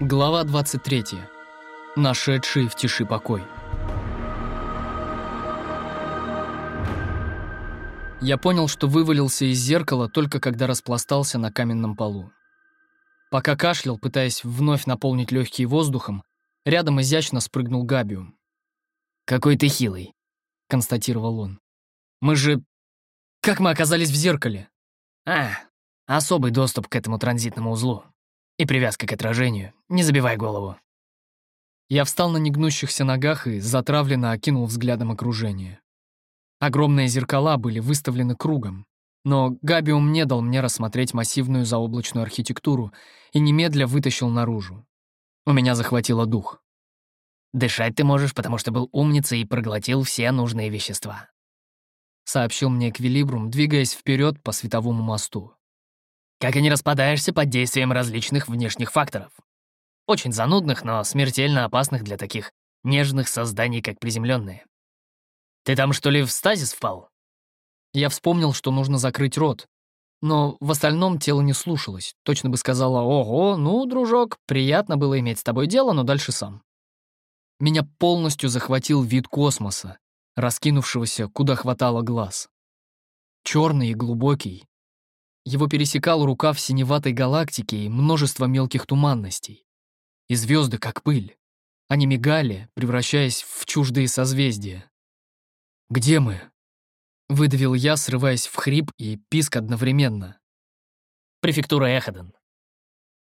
Глава 23. Нашедший в тиши покой. Я понял, что вывалился из зеркала только когда распластался на каменном полу. Пока кашлял, пытаясь вновь наполнить легкие воздухом, рядом изящно спрыгнул Габиум. «Какой ты хилый», — констатировал он. «Мы же... Как мы оказались в зеркале?» «А, особый доступ к этому транзитному узлу», и привязка к отражению. Не забивай голову. Я встал на негнущихся ногах и затравленно окинул взглядом окружение. Огромные зеркала были выставлены кругом, но Габиум не дал мне рассмотреть массивную заоблачную архитектуру и немедля вытащил наружу. У меня захватило дух. «Дышать ты можешь, потому что был умницей и проглотил все нужные вещества», сообщил мне Эквилибрум, двигаясь вперед по световому мосту как и не распадаешься под действием различных внешних факторов. Очень занудных, но смертельно опасных для таких нежных созданий, как приземленные. Ты там что ли в стазис впал? Я вспомнил, что нужно закрыть рот, но в остальном тело не слушалось. Точно бы сказала «Ого, ну, дружок, приятно было иметь с тобой дело, но дальше сам». Меня полностью захватил вид космоса, раскинувшегося, куда хватало глаз. Черный и глубокий, его пересекал рукав синеватой галактики и множество мелких туманностей. И звезды, как пыль. Они мигали, превращаясь в чуждые созвездия. «Где мы?» — выдавил я, срываясь в хрип и писк одновременно. «Префектура Эходен».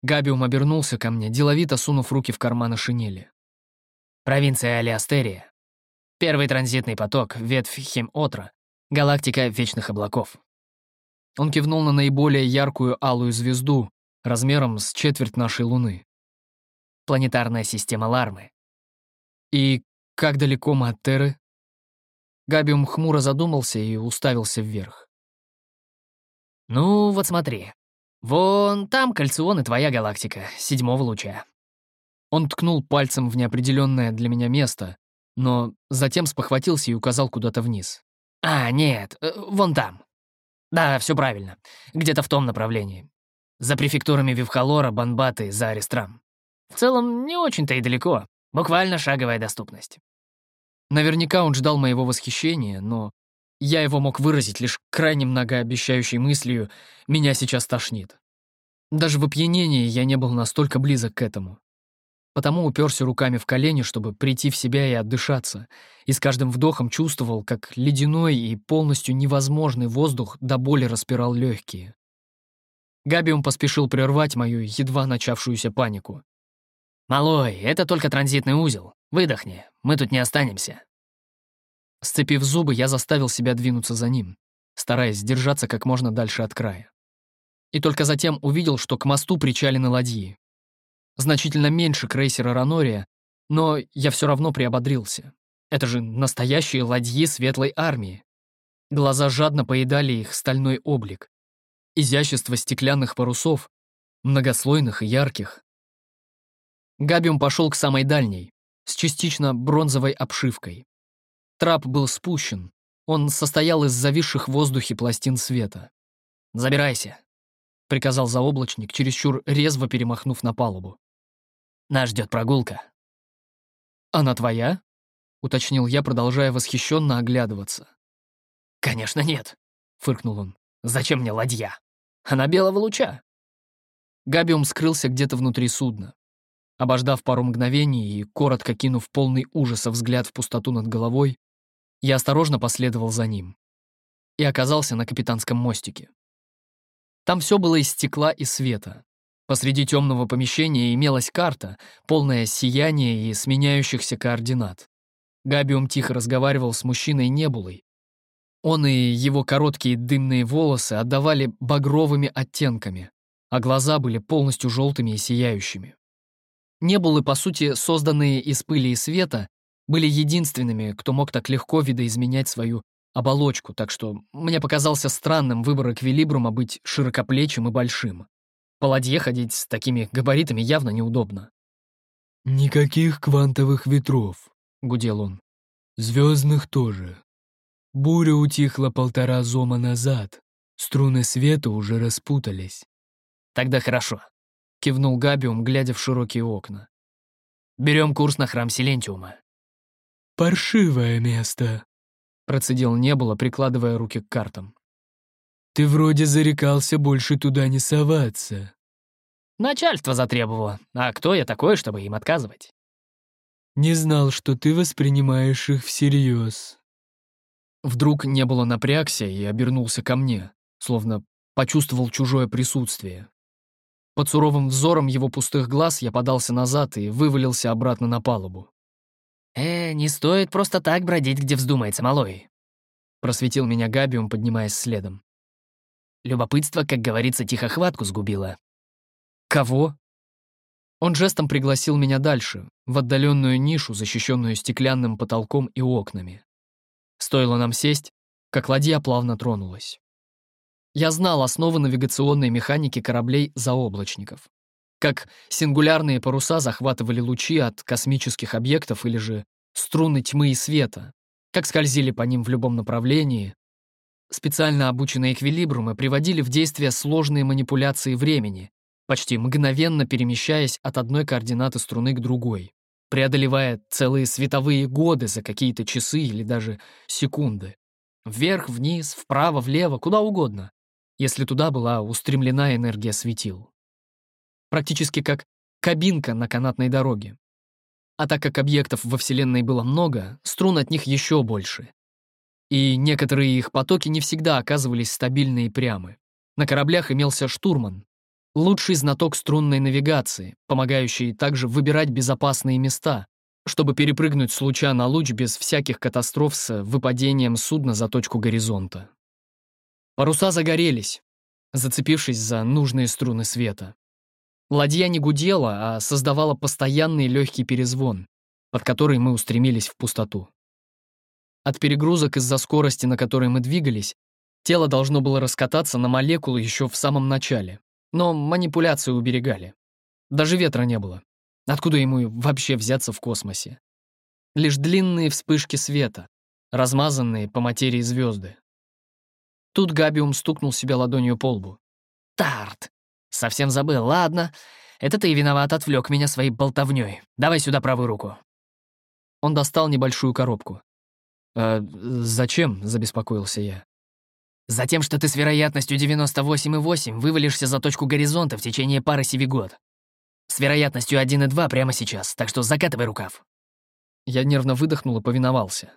Габиум обернулся ко мне, деловито сунув руки в карманы шинели. «Провинция Алиастерия. Первый транзитный поток, ветвь Хем-Отра, галактика Вечных Облаков. Он кивнул на наиболее яркую алую звезду, размером с четверть нашей Луны. Планетарная система Лармы. И как далеко мы от Терры? Габиум хмуро задумался и уставился вверх. «Ну, вот смотри. Вон там кальцион и твоя галактика, седьмого луча». Он ткнул пальцем в неопределенное для меня место, но затем спохватился и указал куда-то вниз. «А, нет, э, вон там». Да, все правильно. Где-то в том направлении. За префектурами Вивхалора, Банбаты, за Арестрам. В целом, не очень-то и далеко. Буквально шаговая доступность. Наверняка он ждал моего восхищения, но я его мог выразить лишь крайне многообещающей мыслью «меня сейчас тошнит». Даже в опьянении я не был настолько близок к этому потому уперся руками в колени, чтобы прийти в себя и отдышаться, и с каждым вдохом чувствовал, как ледяной и полностью невозможный воздух до боли распирал легкие. Габиум поспешил прервать мою едва начавшуюся панику. «Малой, это только транзитный узел. Выдохни, мы тут не останемся». Сцепив зубы, я заставил себя двинуться за ним, стараясь держаться как можно дальше от края. И только затем увидел, что к мосту причалены ладьи, значительно меньше крейсера «Ранория», но я все равно приободрился. Это же настоящие ладьи светлой армии. Глаза жадно поедали их стальной облик. Изящество стеклянных парусов, многослойных и ярких. Габиум пошел к самой дальней, с частично бронзовой обшивкой. Трап был спущен, он состоял из зависших в воздухе пластин света. «Забирайся», — приказал заоблачник, чересчур резво перемахнув на палубу. Нас ждет прогулка». «Она твоя?» — уточнил я, продолжая восхищенно оглядываться. «Конечно нет», — фыркнул он. «Зачем мне ладья? Она белого луча». Габиум скрылся где-то внутри судна. Обождав пару мгновений и коротко кинув полный ужаса взгляд в пустоту над головой, я осторожно последовал за ним и оказался на капитанском мостике. Там все было из стекла и света. Посреди темного помещения имелась карта, полная сияния и сменяющихся координат. Габиум тихо разговаривал с мужчиной Небулой. Он и его короткие дымные волосы отдавали багровыми оттенками, а глаза были полностью желтыми и сияющими. Небулы, по сути, созданные из пыли и света, были единственными, кто мог так легко видоизменять свою оболочку, так что мне показался странным выбор эквилибрума быть широкоплечим и большим. По ладье ходить с такими габаритами явно неудобно. «Никаких квантовых ветров», — гудел он. «Звездных тоже. Буря утихла полтора зома назад. Струны света уже распутались». «Тогда хорошо. — кивнул Габиум, глядя в широкие окна. «Берем курс на храм Силентиума». «Паршивое место», — процедил Небула, прикладывая руки к картам. «Ты вроде зарекался больше туда не соваться». «Начальство затребовало. А кто я такой, чтобы им отказывать?» «Не знал, что ты воспринимаешь их всерьез». Вдруг Небула напрягся и обернулся ко мне, словно почувствовал чужое присутствие. Под суровым взором его пустых глаз я подался назад и вывалился обратно на палубу. «Э, не стоит просто так бродить, где вздумается, малой», — просветил меня Габиум, поднимаясь следом. Любопытство, как говорится, тихо хватку сгубило. «Кого?» Он жестом пригласил меня дальше, в отдаленную нишу, защищенную стеклянным потолком и окнами. Стоило нам сесть, как ладья плавно тронулась. Я знал основы навигационной механики кораблей-заоблачников. Как сингулярные паруса захватывали лучи от космических объектов или же струны тьмы и света, как скользили по ним в любом направлении. Специально обученные эквилибрумы приводили в действие сложные манипуляции времени, почти мгновенно перемещаясь от одной координаты струны к другой, преодолевая целые световые годы за какие-то часы или даже секунды. Вверх, вниз, вправо, влево, куда угодно если туда была устремлена энергия светил. Практически как кабинка на канатной дороге. А так как объектов во Вселенной было много, струн от них еще больше. И некоторые их потоки не всегда оказывались стабильны и прямы. На кораблях имелся штурман, лучший знаток струнной навигации, помогающий также выбирать безопасные места, чтобы перепрыгнуть с луча на луч без всяких катастроф с выпадением судна за точку горизонта. Паруса загорелись, зацепившись за нужные струны света. Ладья не гудела, а создавала постоянный легкий перезвон, под который мы устремились в пустоту. От перегрузок из-за скорости, на которой мы двигались, тело должно было раскататься на молекулы еще в самом начале, но манипуляции уберегали. Даже ветра не было. Откуда ему вообще взяться в космосе? Лишь длинные вспышки света, размазанные по материи звезды. Тут Габиум стукнул себя ладонью по лбу. «Тарт! Совсем забыл. Ладно. Это ты виноват, отвлек меня своей болтовней. Давай сюда правую руку». Он достал небольшую коробку. «Э, зачем?» — забеспокоился я. «Затем, что ты с вероятностью 98,8 вывалишься за точку горизонта в течение пары сивигод. С вероятностью 1,2 прямо сейчас, так что закатывай рукав». Я нервно выдохнул и повиновался.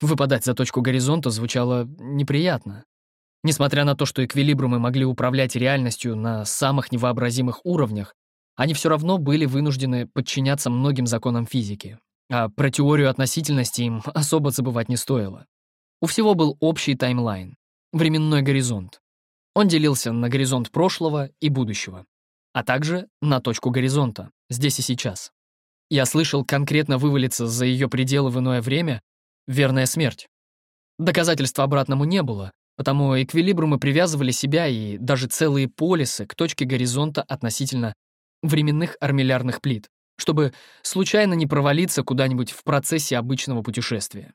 Выпадать за точку горизонта звучало неприятно. Несмотря на то, что эквилибрумы могли управлять реальностью на самых невообразимых уровнях, они все равно были вынуждены подчиняться многим законам физики. А про теорию относительности им особо забывать не стоило. У всего был общий таймлайн — временной горизонт. Он делился на горизонт прошлого и будущего, а также на точку горизонта, здесь и сейчас. Я слышал конкретно вывалиться за ее пределы в иное время — верная смерть. Доказательства обратному не было, Потому эквилибрумы привязывали себя и даже целые полисы к точке горизонта относительно временных армиллярных плит, чтобы случайно не провалиться куда-нибудь в процессе обычного путешествия.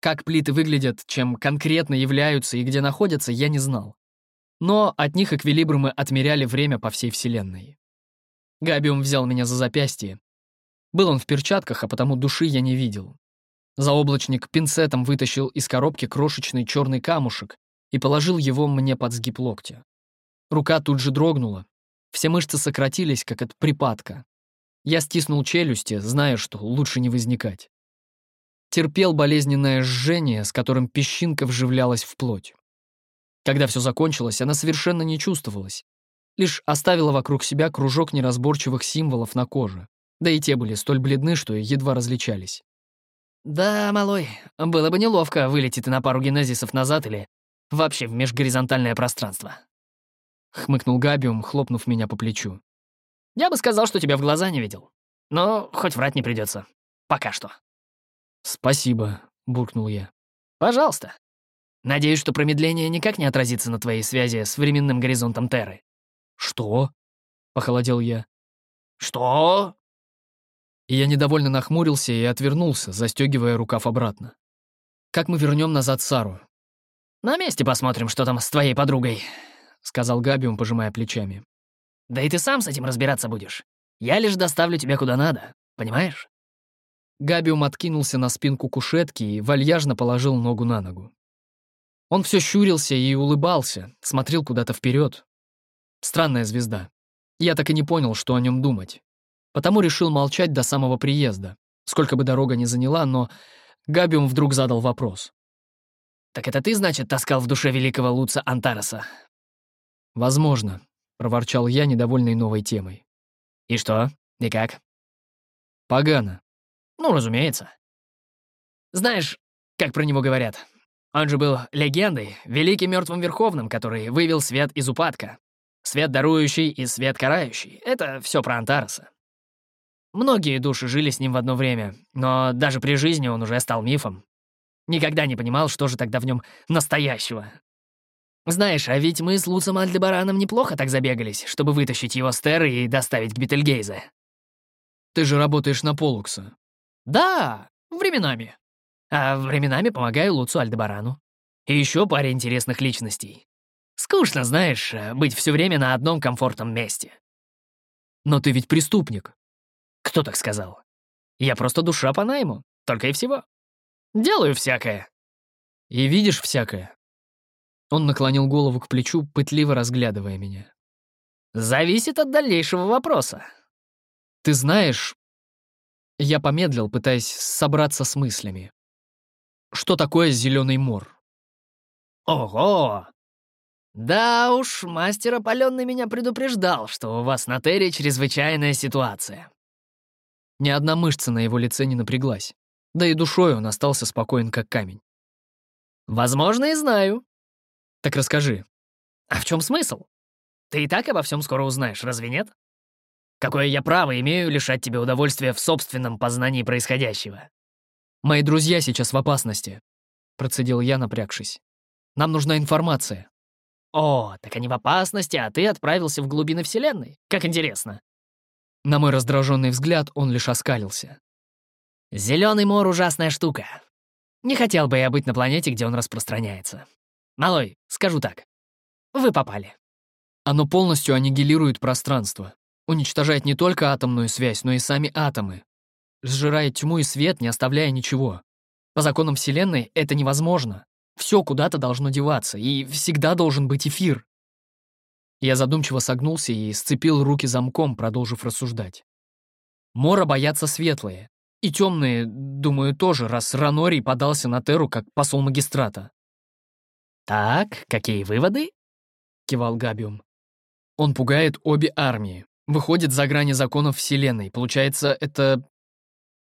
Как плиты выглядят, чем конкретно являются и где находятся, я не знал. Но от них эквилибрумы отмеряли время по всей Вселенной. Габиум взял меня за запястье. Был он в перчатках, а потому души я не видел. Заоблачник пинцетом вытащил из коробки крошечный черный камушек и положил его мне под сгиб локтя. Рука тут же дрогнула. Все мышцы сократились, как от припадка. Я стиснул челюсти, зная, что лучше не возникать. Терпел болезненное жжение, с которым песчинка вживлялась в плоть. Когда все закончилось, она совершенно не чувствовалась. Лишь оставила вокруг себя кружок неразборчивых символов на коже. Да и те были столь бледны, что едва различались. «Да, малой, было бы неловко вылететь на пару генезисов назад или вообще в межгоризонтальное пространство», — хмыкнул Габиум, хлопнув меня по плечу. «Я бы сказал, что тебя в глаза не видел. Но хоть врать не придется. Пока что». «Спасибо», — буркнул я. «Пожалуйста. Надеюсь, что промедление никак не отразится на твоей связи с временным горизонтом Терры». «Что?» — похолодел я. «Что?» И я недовольно нахмурился и отвернулся, застегивая рукав обратно. «Как мы вернем назад Сару?» «На месте посмотрим, что там с твоей подругой», — сказал Габиум, пожимая плечами. Да и ты сам с этим разбираться будешь. Я лишь доставлю тебя куда надо, понимаешь?» Габиум откинулся на спинку кушетки и вальяжно положил ногу на ногу. Он все щурился и улыбался, смотрел куда-то вперед. Странная звезда. Я так и не понял, что о нем думать. Потому решил молчать до самого приезда, сколько бы дорога ни заняла, но Габиум вдруг задал вопрос. «Так это ты, значит, таскал в душе великого Луца Антараса?» «Возможно», — проворчал я, недовольный новой темой. «И что? И как?» «Погано. Ну, разумеется. Знаешь, как про него говорят? Он же был легендой, великим мертвым верховным, который вывел свет из упадка. Свет дарующий и свет карающий. Это все про Антараса. Многие души жили с ним в одно время, но даже при жизни он уже стал мифом. Никогда не понимал, что же тогда в нем настоящего. Знаешь, а ведь мы с Луцем Альдебараном неплохо так забегались, чтобы вытащить его с Терры и доставить к Бетельгейзе. Ты же работаешь на Полукса. Да, временами. А временами помогаю Луцу Альдебарану. И еще паре интересных личностей. Скучно, знаешь, быть все время на одном комфортном месте. Но ты ведь преступник. Кто так сказал? Я просто душа по найму, только и всего. Делаю всякое. И видишь всякое. Он наклонил голову к плечу, пытливо разглядывая меня. Зависит от дальнейшего вопроса. Ты знаешь, я помедлил, пытаясь собраться с мыслями. Что такое зеленый мор? Ого! Да уж, мастер опаленный меня предупреждал, что у вас на Терре чрезвычайная ситуация. Ни одна мышца на его лице не напряглась. Да и душой он остался спокоен, как камень. Возможно, и знаю. Так расскажи. А в чем смысл? Ты и так обо всем скоро узнаешь, разве нет? Какое я право имею лишать тебя удовольствия в собственном познании происходящего? Мои друзья сейчас в опасности, процедил я, напрягшись. Нам нужна информация. О, так они в опасности, а ты отправился в глубины Вселенной. Как интересно. На мой раздраженный взгляд он лишь оскалился. Зеленый мор — ужасная штука. Не хотел бы я быть на планете, где он распространяется. Малой, скажу так. Вы попали. Оно полностью аннигилирует пространство. Уничтожает не только атомную связь, но и сами атомы. Сжирает тьму и свет, не оставляя ничего. По законам Вселенной это невозможно. Все куда-то должно деваться, и всегда должен быть эфир. Я задумчиво согнулся и сцепил руки замком, продолжив рассуждать. Мора боятся светлые. И темные, думаю, тоже, раз Ранорий подался на Теру как посол магистрата. «Так, какие выводы?» — кивал Габиум. «Он пугает обе армии выходит за грани законов Вселенной. Получается, это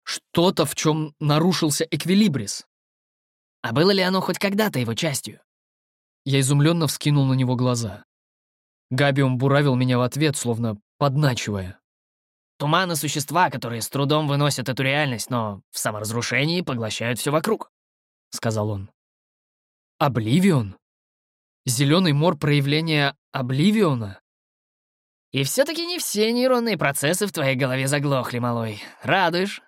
что-то, в чем нарушился эквилибрис. А было ли оно хоть когда-то его частью? Я изумленно вскинул на него глаза. Габиум буравил меня в ответ, словно подначивая. Туманы — существа, которые с трудом выносят эту реальность, но в саморазрушении поглощают все вокруг, — сказал он. Обливион? Зеленый мор проявления Обливиона? И все-таки не все нейронные процессы в твоей голове заглохли, малой. Радуешь?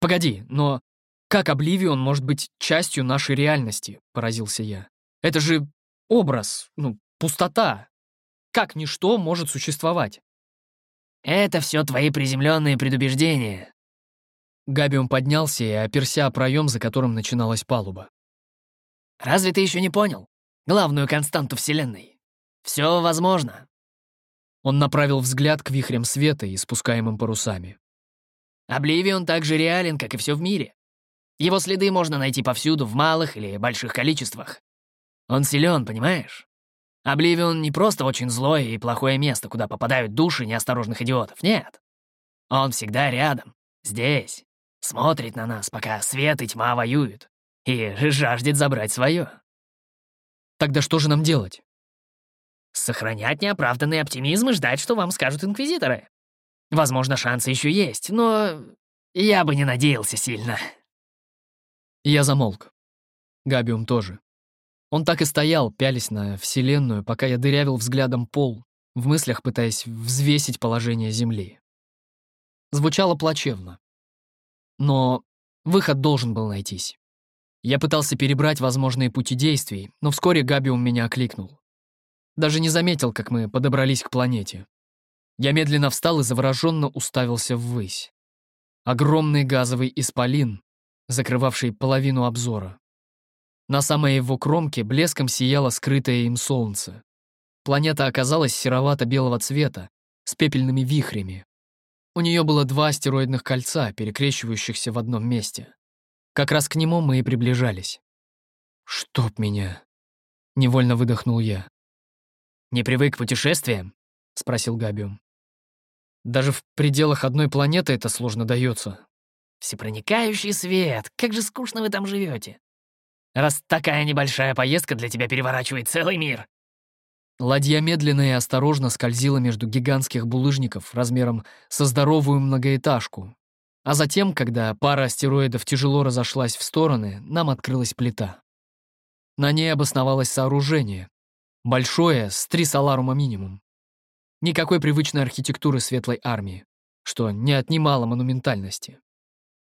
Погоди, но как Обливион может быть частью нашей реальности? Поразился я. Это же образ, ну, пустота. Как ничто может существовать? Это все твои приземленные предубеждения. Габиум поднялся и оперся о проем, за которым начиналась палуба. Разве ты еще не понял? Главную константу Вселенной. Все возможно. Он направил взгляд к вихрям света и спускаемым парусами. Обливион так же реален, как и все в мире. Его следы можно найти повсюду, в малых или больших количествах. Он силен, понимаешь? Обливион не просто очень злое и плохое место, куда попадают души неосторожных идиотов, нет. Он всегда рядом, здесь, смотрит на нас, пока свет и тьма воюют, и жаждет забрать свое. Тогда что же нам делать? Сохранять неоправданный оптимизм и ждать, что вам скажут инквизиторы. Возможно, шансы еще есть, но я бы не надеялся сильно. Я замолк. Габиум тоже. Он так и стоял, пялись на Вселенную, пока я дырявил взглядом пол, в мыслях пытаясь взвесить положение Земли. Звучало плачевно. Но выход должен был найтись. Я пытался перебрать возможные пути действий, но вскоре Габиум меня окликнул. Даже не заметил, как мы подобрались к планете. Я медленно встал и завороженно уставился ввысь. Огромный газовый исполин, закрывавший половину обзора. На самой его кромке блеском сияло скрытое им солнце. Планета оказалась серовато-белого цвета, с пепельными вихрями. У нее было два астероидных кольца, перекрещивающихся в одном месте. Как раз к нему мы и приближались. «Чтоб меня!» — невольно выдохнул я. «Не привык к путешествиям?» — спросил Габиум. «Даже в пределах одной планеты это сложно дается. «Всепроникающий свет! Как же скучно вы там живете! Раз такая небольшая поездка для тебя переворачивает целый мир!» Ладья медленно и осторожно скользила между гигантских булыжников размером со здоровую многоэтажку. А затем, когда пара астероидов тяжело разошлась в стороны, нам открылась плита. На ней обосновалось сооружение. Большое, с три саларума минимум. Никакой привычной архитектуры светлой армии, что не отнимало монументальности.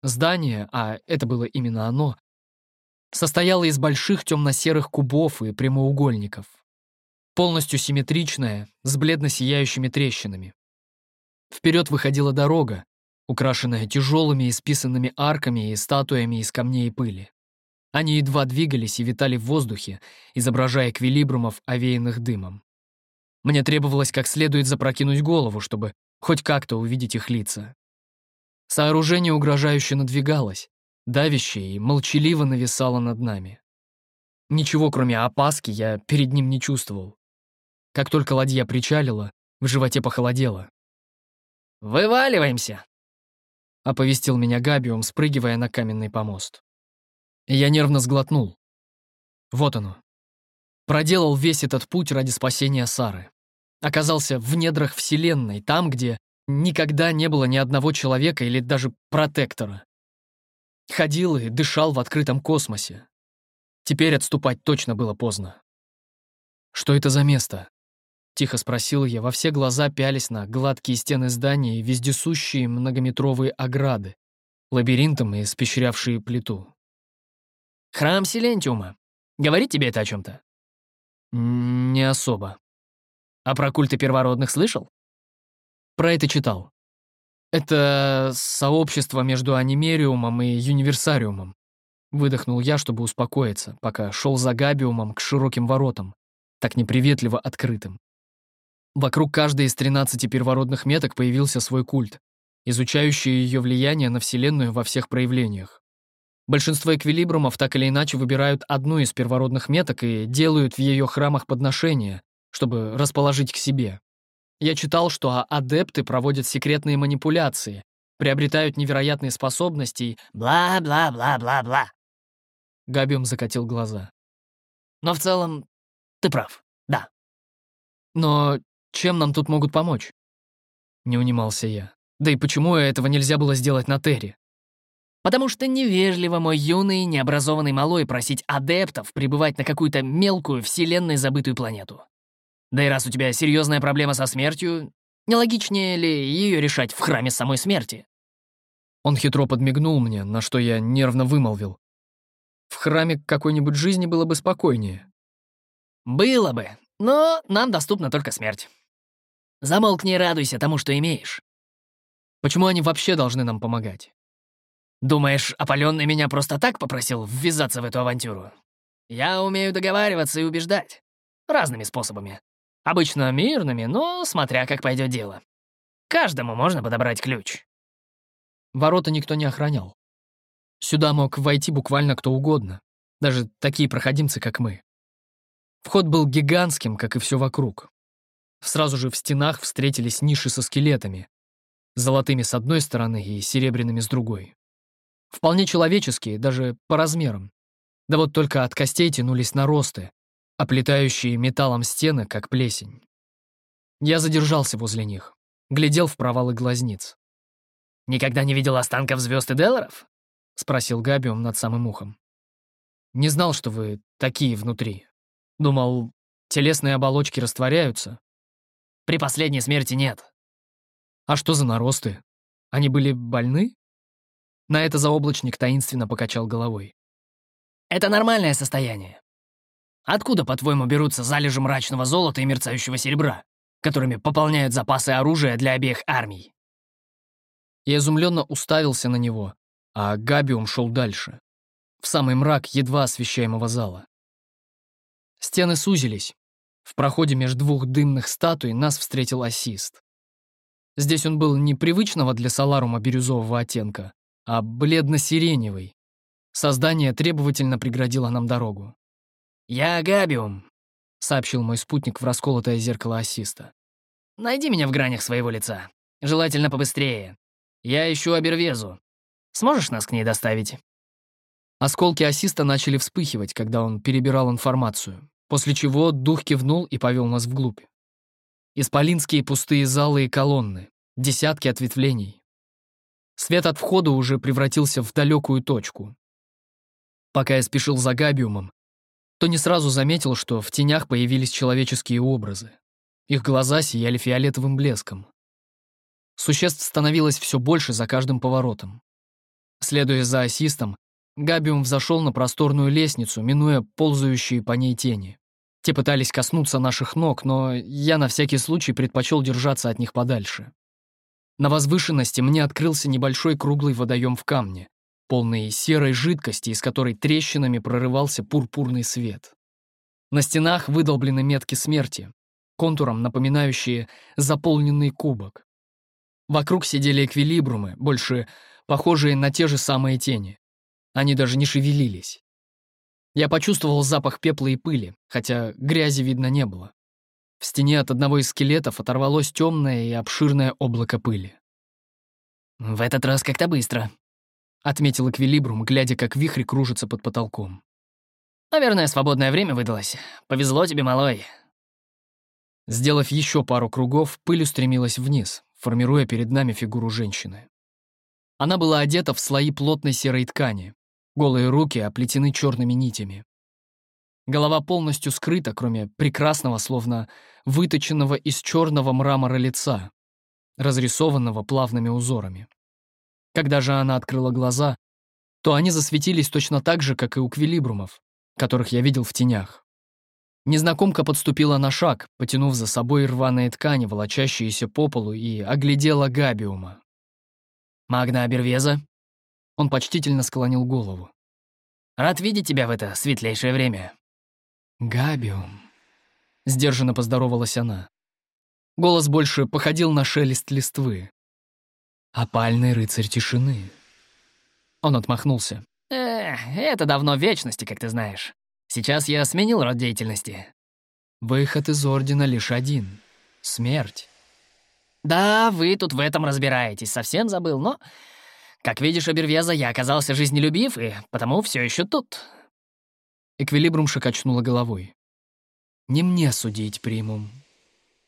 Здание, а это было именно оно, состояло из больших темно-серых кубов и прямоугольников полностью симметричная, с бледно-сияющими трещинами. Вперед выходила дорога, украшенная тяжелыми и списанными арками и статуями из камней и пыли. Они едва двигались и витали в воздухе, изображая эквилибрумов, овеянных дымом. Мне требовалось как следует запрокинуть голову, чтобы хоть как-то увидеть их лица. Сооружение угрожающе надвигалось, давящее и молчаливо нависало над нами. Ничего, кроме опаски, я перед ним не чувствовал. Как только ладья причалила, в животе похолодело. «Вываливаемся!» — оповестил меня Габиум, спрыгивая на каменный помост. Я нервно сглотнул. Вот оно. Проделал весь этот путь ради спасения Сары. Оказался в недрах Вселенной, там, где никогда не было ни одного человека или даже протектора. Ходил и дышал в открытом космосе. Теперь отступать точно было поздно. Что это за место? Тихо спросил я, во все глаза пялись на гладкие стены здания и вездесущие многометровые ограды, лабиринтом испещрявшие плиту. «Храм Силентиума. Говорит тебе это о чем то «Не особо». «А про культы первородных слышал?» «Про это читал. Это сообщество между анимериумом и универсариумом. Выдохнул я, чтобы успокоиться, пока шел за Габиумом к широким воротам, так неприветливо открытым. Вокруг каждой из 13 первородных меток появился свой культ, изучающий ее влияние на Вселенную во всех проявлениях. Большинство эквилибрумов так или иначе выбирают одну из первородных меток и делают в ее храмах подношения, чтобы расположить к себе. Я читал, что адепты проводят секретные манипуляции, приобретают невероятные способности и... Бла-бла-бла-бла-бла. Габиум закатил глаза. Но в целом ты прав, да. Но чем нам тут могут помочь?» Не унимался я. «Да и почему этого нельзя было сделать на Терре?» «Потому что невежливо, мой юный, необразованный малой, просить адептов прибывать на какую-то мелкую, вселенной забытую планету. Да и раз у тебя серьезная проблема со смертью, нелогичнее ли ее решать в храме самой смерти?» Он хитро подмигнул мне, на что я нервно вымолвил. «В храме какой-нибудь жизни было бы спокойнее». «Было бы, но нам доступна только смерть. Замолкни и радуйся тому, что имеешь. Почему они вообще должны нам помогать? Думаешь, опаленный меня просто так попросил ввязаться в эту авантюру? Я умею договариваться и убеждать. Разными способами. Обычно мирными, но смотря как пойдет дело. Каждому можно подобрать ключ. Ворота никто не охранял. Сюда мог войти буквально кто угодно, даже такие проходимцы, как мы. Вход был гигантским, как и все вокруг. Сразу же в стенах встретились ниши со скелетами, золотыми с одной стороны и серебряными с другой. Вполне человеческие, даже по размерам. Да вот только от костей тянулись наросты, оплетающие металлом стены, как плесень. Я задержался возле них, глядел в провалы глазниц. «Никогда не видел останков звезд и Делларов?» — спросил Габиум над самым ухом. «Не знал, что вы такие внутри. Думал, телесные оболочки растворяются, при последней смерти нет. А что за наросты? Они были больны? На это заоблачник таинственно покачал головой. Это нормальное состояние. Откуда, по-твоему, берутся залежи мрачного золота и мерцающего серебра, которыми пополняют запасы оружия для обеих армий?» Я изумленно уставился на него, а Габиум шел дальше, в самый мрак едва освещаемого зала. Стены сузились. В проходе между двух дымных статуй нас встретил ассист. Здесь он был не привычного для Соларума бирюзового оттенка, а бледно-сиреневый. Создание требовательно преградило нам дорогу. «Я Габиум», — сообщил мой спутник в расколотое зеркало ассиста. «Найди меня в гранях своего лица. Желательно побыстрее. Я ищу Абервезу. Сможешь нас к ней доставить?» Осколки ассиста начали вспыхивать, когда он перебирал информацию, после чего дух кивнул и повел нас вглубь. Исполинские пустые залы и колонны, десятки ответвлений. Свет от входа уже превратился в далекую точку. Пока я спешил за Габиумом, то не сразу заметил, что в тенях появились человеческие образы. Их глаза сияли фиолетовым блеском. Существ становилось все больше за каждым поворотом. Следуя за ассистом, Габиум взошел на просторную лестницу, минуя ползающие по ней тени. Те пытались коснуться наших ног, но я на всякий случай предпочел держаться от них подальше. На возвышенности мне открылся небольшой круглый водоем в камне, полный серой жидкости, из которой трещинами прорывался пурпурный свет. На стенах выдолблены метки смерти, контуром напоминающие заполненный кубок. Вокруг сидели эквилибрумы, больше похожие на те же самые тени. Они даже не шевелились. Я почувствовал запах пепла и пыли, хотя грязи видно не было. В стене от одного из скелетов оторвалось темное и обширное облако пыли. «В этот раз как-то быстро», — отметил Эквилибрум, глядя, как вихрь кружится под потолком. «Наверное, свободное время выдалось. Повезло тебе, малой». Сделав еще пару кругов, пыль устремилась вниз, формируя перед нами фигуру женщины. Она была одета в слои плотной серой ткани, Голые руки оплетены черными нитями. Голова полностью скрыта, кроме прекрасного, словно выточенного из черного мрамора лица, разрисованного плавными узорами. Когда же она открыла глаза, то они засветились точно так же, как и у квилибрумов, которых я видел в тенях. Незнакомка подступила на шаг, потянув за собой рваные ткани, волочащиеся по полу, и оглядела Габиума. «Магна Абервеза?» Он почтительно склонил голову. «Рад видеть тебя в это светлейшее время». «Габиум», — сдержанно поздоровалась она. Голос больше походил на шелест листвы. «Опальный рыцарь тишины». Он отмахнулся. «Э, это давно вечности, как ты знаешь. Сейчас я сменил род деятельности». «Выход из Ордена лишь один — смерть». «Да, вы тут в этом разбираетесь, совсем забыл, но как видишь, Абервеза, я оказался жизнелюбив, и потому все еще тут». Эквилибрумша качнула головой. «Не мне судить, Примум.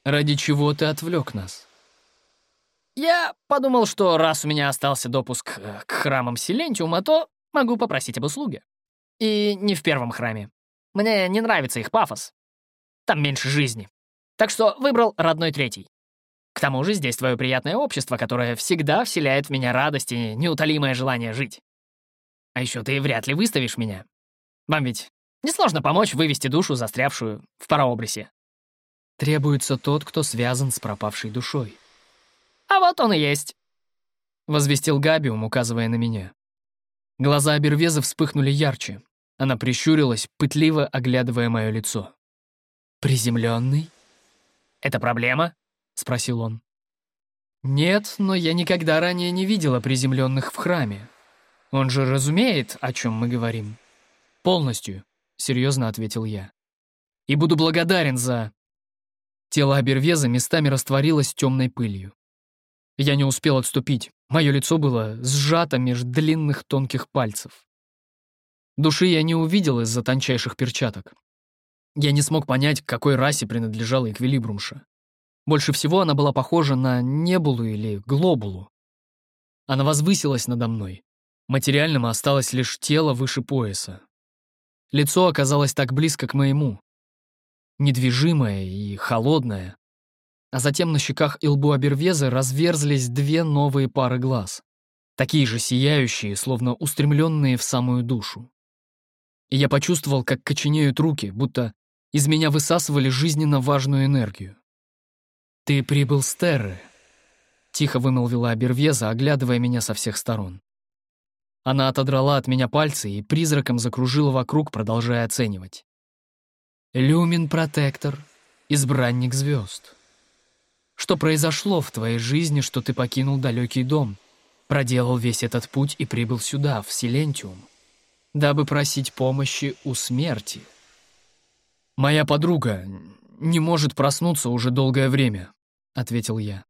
Ради чего ты отвлек нас?» «Я подумал, что раз у меня остался допуск э, к храмам Силентиума, то могу попросить об услуге. И не в первом храме. Мне не нравится их пафос. Там меньше жизни. Так что выбрал родной третий. К тому же здесь твое приятное общество, которое всегда вселяет в меня радость и неутолимое желание жить. А еще ты вряд ли выставишь меня. Вам ведь несложно помочь вывести душу, застрявшую в параобрасе. Требуется тот, кто связан с пропавшей душой. А вот он и есть. Возвестил Габиум, указывая на меня. Глаза Абервеза вспыхнули ярче. Она прищурилась, пытливо оглядывая мое лицо. Приземленный? Это проблема? — спросил он. «Нет, но я никогда ранее не видела приземленных в храме. Он же разумеет, о чем мы говорим». «Полностью», — серьезно ответил я. «И буду благодарен за...» Тело Абервеза местами растворилось темной пылью. Я не успел отступить. Мое лицо было сжато меж длинных тонких пальцев. Души я не увидел из-за тончайших перчаток. Я не смог понять, к какой расе принадлежала Эквилибрумша. Больше всего она была похожа на небулу или глобулу. Она возвысилась надо мной. Материальным осталось лишь тело выше пояса. Лицо оказалось так близко к моему. Недвижимое и холодное. А затем на щеках и лбу Абервеза разверзлись две новые пары глаз. Такие же сияющие, словно устремленные в самую душу. и я почувствовал, как коченеют руки, будто из меня высасывали жизненно важную энергию. «Ты прибыл с Терры», — тихо вымолвила Абервеза, оглядывая меня со всех сторон. Она отодрала от меня пальцы и призраком закружила вокруг, продолжая оценивать. «Люмин Протектор, избранник звезд. Что произошло в твоей жизни, что ты покинул далекий дом, проделал весь этот путь и прибыл сюда, в Силентиум, дабы просить помощи у смерти?» «Моя подруга не может проснуться уже долгое время», — ответил я.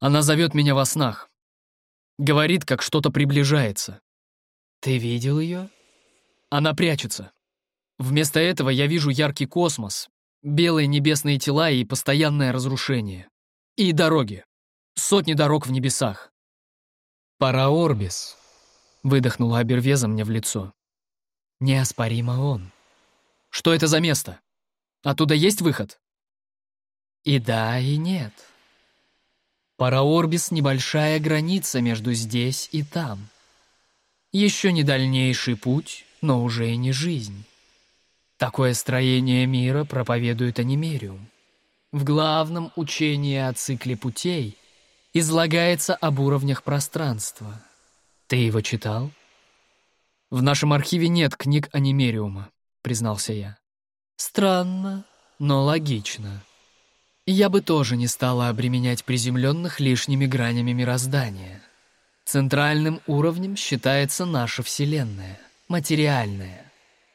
«Она зовет меня во снах. Говорит, как что-то приближается. Ты видел ее? Она прячется. Вместо этого я вижу яркий космос, белые небесные тела и постоянное разрушение. И дороги. Сотни дорог в небесах. «Пора Орбис», — выдохнула Абервеза мне в лицо. «Неоспоримо он. Что это за место? Оттуда есть выход?» «И да, и нет», Параорбис — небольшая граница между здесь и там. Еще не дальнейший путь, но уже и не жизнь. Такое строение мира проповедует Анимериум. В главном учении о цикле путей излагается об уровнях пространства. Ты его читал? В нашем архиве нет книг Анимериума, признался я. Странно, но логично. Я бы тоже не стала обременять приземленных лишними гранями мироздания. Центральным уровнем считается наша Вселенная, материальная,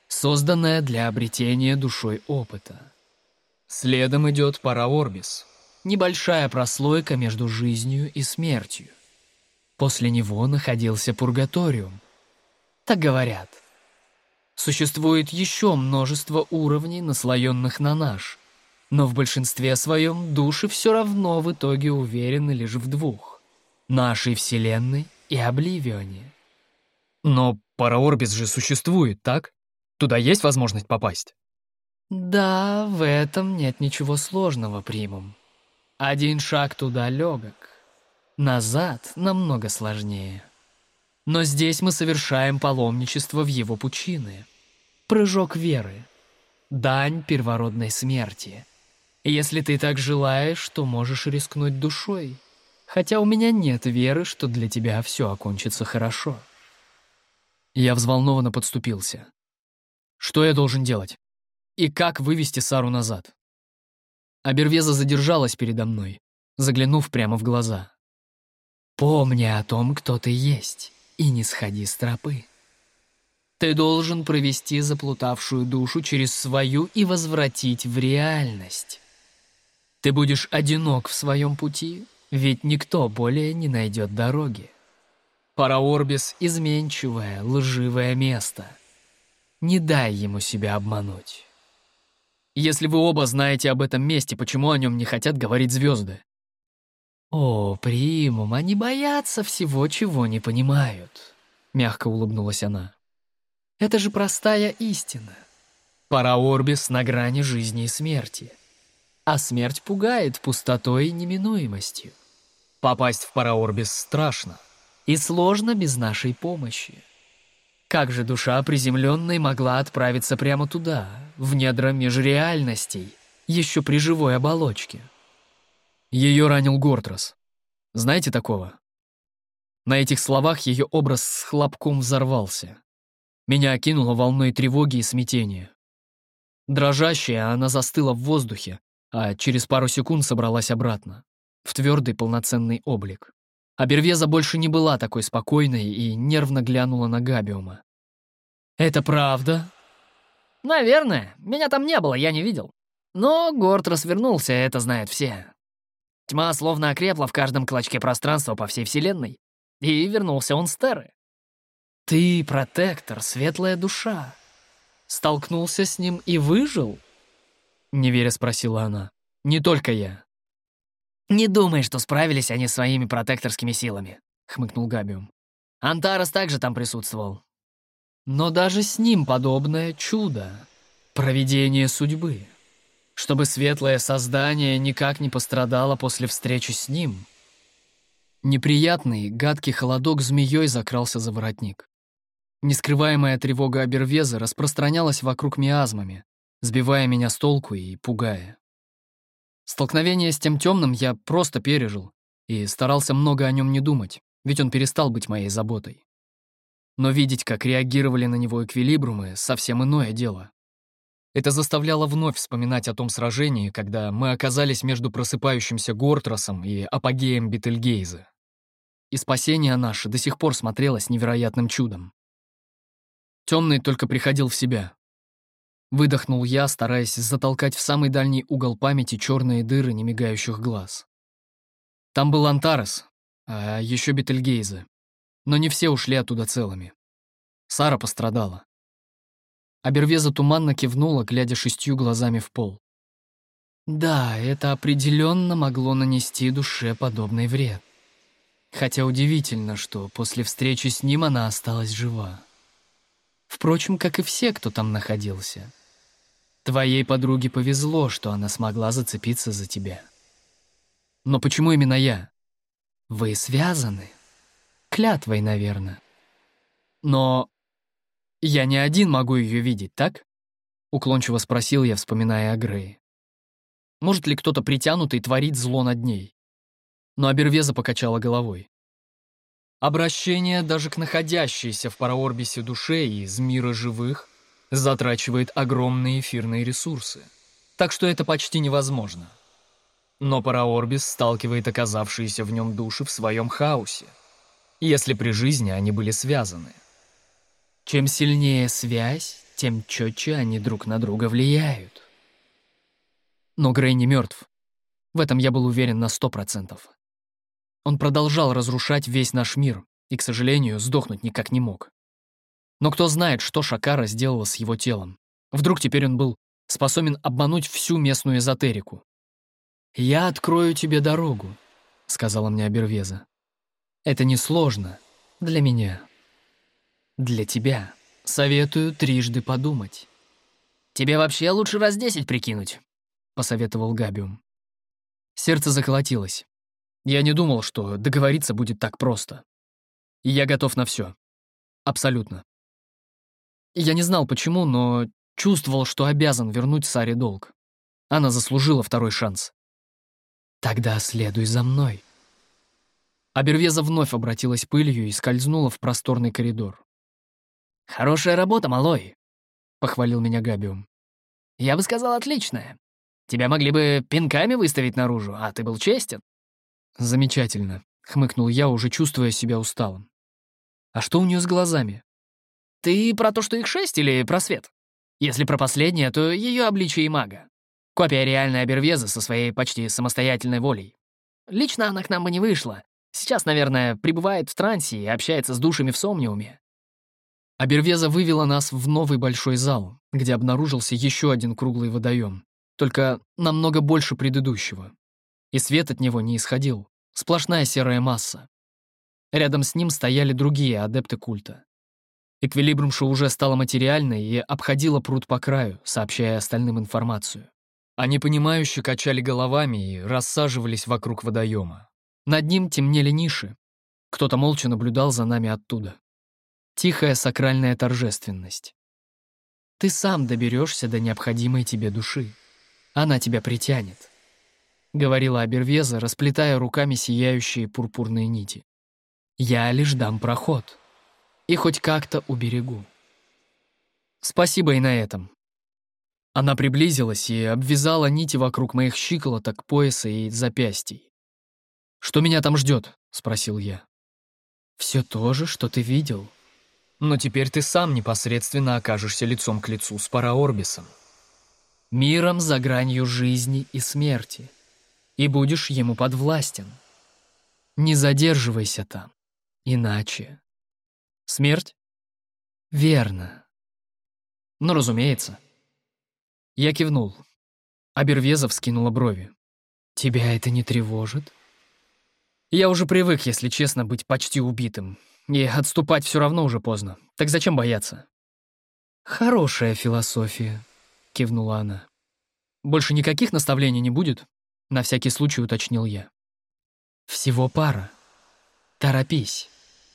созданная для обретения душой опыта. Следом идет Параорбис, небольшая прослойка между жизнью и смертью. После него находился Пургаториум. Так говорят. Существует еще множество уровней, наслоенных на наш — но в большинстве своем души все равно в итоге уверены лишь в двух — нашей Вселенной и Обливионе. Но Параорбис же существует, так? Туда есть возможность попасть? Да, в этом нет ничего сложного, примум. Один шаг туда легок. Назад намного сложнее. Но здесь мы совершаем паломничество в его пучины. Прыжок веры. Дань первородной смерти — если ты так желаешь, то можешь рискнуть душой. Хотя у меня нет веры, что для тебя все окончится хорошо. Я взволнованно подступился. Что я должен делать? И как вывести Сару назад? Абервеза задержалась передо мной, заглянув прямо в глаза. «Помни о том, кто ты есть, и не сходи с тропы. Ты должен провести заплутавшую душу через свою и возвратить в реальность. Ты будешь одинок в своем пути, ведь никто более не найдет дороги. Параорбис — изменчивое, лживое место. Не дай ему себя обмануть. Если вы оба знаете об этом месте, почему о нем не хотят говорить звезды? «О, примум, они боятся всего, чего не понимают», — мягко улыбнулась она. «Это же простая истина. Параорбис на грани жизни и смерти а смерть пугает пустотой и неминуемостью. Попасть в Параорбис страшно и сложно без нашей помощи. Как же душа приземленной могла отправиться прямо туда, в недра межреальностей, еще при живой оболочке? Ее ранил Гортрос. Знаете такого? На этих словах ее образ с хлопком взорвался. Меня окинуло волной тревоги и смятения. Дрожащая, она застыла в воздухе, а через пару секунд собралась обратно, в твердый полноценный облик. А Бервеза больше не была такой спокойной и нервно глянула на Габиума. «Это правда?» «Наверное. Меня там не было, я не видел. Но Горд развернулся, это знают все. Тьма словно окрепла в каждом клочке пространства по всей Вселенной. И вернулся он с Терры. «Ты, протектор, светлая душа. Столкнулся с ним и выжил?» Неверя спросила она. «Не только я». «Не думай, что справились они своими протекторскими силами», — хмыкнул Габиум. «Антарес также там присутствовал». «Но даже с ним подобное чудо. Провидение судьбы. Чтобы светлое создание никак не пострадало после встречи с ним». Неприятный, гадкий холодок змеей закрался за воротник. Нескрываемая тревога Абервеза распространялась вокруг миазмами, сбивая меня с толку и пугая. Столкновение с тем темным я просто пережил и старался много о нем не думать, ведь он перестал быть моей заботой. Но видеть, как реагировали на него эквилибрумы, совсем иное дело. Это заставляло вновь вспоминать о том сражении, когда мы оказались между просыпающимся Гортросом и апогеем Бетельгейза. И спасение наше до сих пор смотрелось невероятным чудом. Темный только приходил в себя. Выдохнул я, стараясь затолкать в самый дальний угол памяти черные дыры немигающих глаз. Там был Антарес, а еще Бетельгейзе. Но не все ушли оттуда целыми. Сара пострадала. Абервеза туманно кивнула, глядя шестью глазами в пол. Да, это определенно могло нанести душе подобный вред. Хотя удивительно, что после встречи с ним она осталась жива. Впрочем, как и все, кто там находился. Твоей подруге повезло, что она смогла зацепиться за тебя. Но почему именно я? Вы связаны. Клятвой, наверное. Но «Я не один могу ее видеть, так?» — уклончиво спросил я, вспоминая о Грее. «Может ли кто-то притянутый творить зло над ней?» Но Абервеза покачала головой. Обращение даже к находящейся в параорбисе душе из мира живых затрачивает огромные эфирные ресурсы, так что это почти невозможно. Но параорбис сталкивает оказавшиеся в нем души в своем хаосе, если при жизни они были связаны. Чем сильнее связь, тем четче они друг на друга влияют. Но Грей не мертв. В этом я был уверен на сто процентов. Он продолжал разрушать весь наш мир и, к сожалению, сдохнуть никак не мог. Но кто знает, что Шакара сделала с его телом. Вдруг теперь он был способен обмануть всю местную эзотерику. «Я открою тебе дорогу», — сказала мне Абервеза. «Это несложно для меня». Для тебя советую трижды подумать. Тебе вообще лучше раз десять прикинуть, посоветовал Габиум. Сердце заколотилось. Я не думал, что договориться будет так просто. И я готов на все. Абсолютно. Я не знал почему, но чувствовал, что обязан вернуть Саре долг. Она заслужила второй шанс. Тогда следуй за мной. Абервеза вновь обратилась пылью и скользнула в просторный коридор. «Хорошая работа, малой», — похвалил меня Габиум. «Я бы сказал, отличная. Тебя могли бы пинками выставить наружу, а ты был честен». «Замечательно», — хмыкнул я, уже чувствуя себя усталым. «А что у нее с глазами?» «Ты про то, что их шесть, или про свет? Если про последнее, то ее обличие мага. Копия реальной Абервеза со своей почти самостоятельной волей. Лично она к нам бы не вышла. Сейчас, наверное, пребывает в трансе и общается с душами в Сомниуме. Абервеза вывела нас в новый большой зал, где обнаружился еще один круглый водоем, только намного больше предыдущего. И свет от него не исходил, сплошная серая масса. Рядом с ним стояли другие адепты культа. Эквилибрумша уже стала материальной и обходила пруд по краю, сообщая остальным информацию. Они понимающе качали головами и рассаживались вокруг водоема. Над ним темнели ниши. Кто-то молча наблюдал за нами оттуда. Тихая сакральная торжественность. Ты сам доберешься до необходимой тебе души. Она тебя притянет. Говорила Абервеза, расплетая руками сияющие пурпурные нити. Я лишь дам проход. И хоть как-то уберегу. Спасибо и на этом. Она приблизилась и обвязала нити вокруг моих щиколоток, пояса и запястий. «Что меня там ждет?» — спросил я. «Все то же, что ты видел», но теперь ты сам непосредственно окажешься лицом к лицу с Параорбисом. Миром за гранью жизни и смерти. И будешь ему подвластен. Не задерживайся там. Иначе. Смерть? Верно. Ну, разумеется. Я кивнул. Абервезов скинула брови. Тебя это не тревожит? Я уже привык, если честно, быть почти убитым. И отступать все равно уже поздно. Так зачем бояться? Хорошая философия, кивнула она. Больше никаких наставлений не будет? На всякий случай уточнил я. Всего пара. Торопись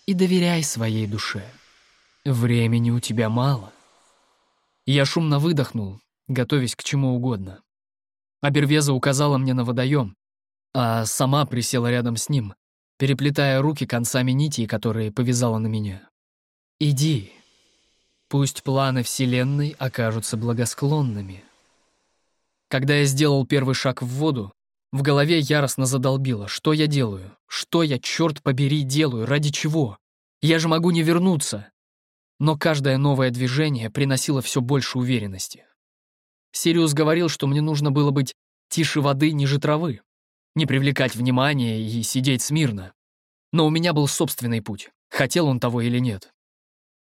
и доверяй своей душе. времени у тебя мало. Я шумно выдохнул, готовясь к чему угодно. Абервеза указала мне на водоем, а сама присела рядом с ним, переплетая руки концами нитей, которые повязала на меня. «Иди. Пусть планы Вселенной окажутся благосклонными». Когда я сделал первый шаг в воду, в голове яростно задолбило. Что я делаю? Что я, черт побери, делаю? Ради чего? Я же могу не вернуться. Но каждое новое движение приносило все больше уверенности. Сириус говорил, что мне нужно было быть тише воды, ниже травы, не привлекать внимания и сидеть смирно. Но у меня был собственный путь, хотел он того или нет.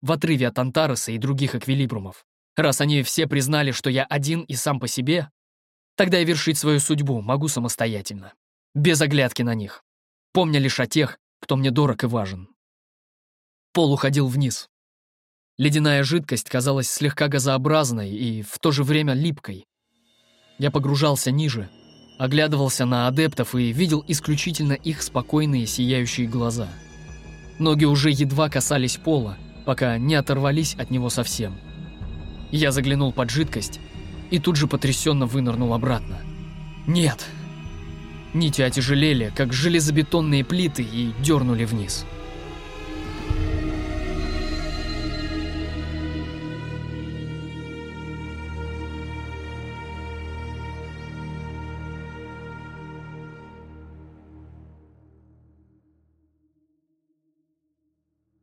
В отрыве от Антареса и других эквилибрумов. Раз они все признали, что я один и сам по себе, тогда я вершить свою судьбу могу самостоятельно, без оглядки на них, помня лишь о тех, кто мне дорог и важен. Пол уходил вниз. Ледяная жидкость казалась слегка газообразной и в то же время липкой. Я погружался ниже, оглядывался на адептов и видел исключительно их спокойные сияющие глаза. Ноги уже едва касались пола, пока не оторвались от него совсем. Я заглянул под жидкость и тут же потрясенно вынырнул обратно. Нет! Нити отяжелели, как железобетонные плиты, и дернули вниз. —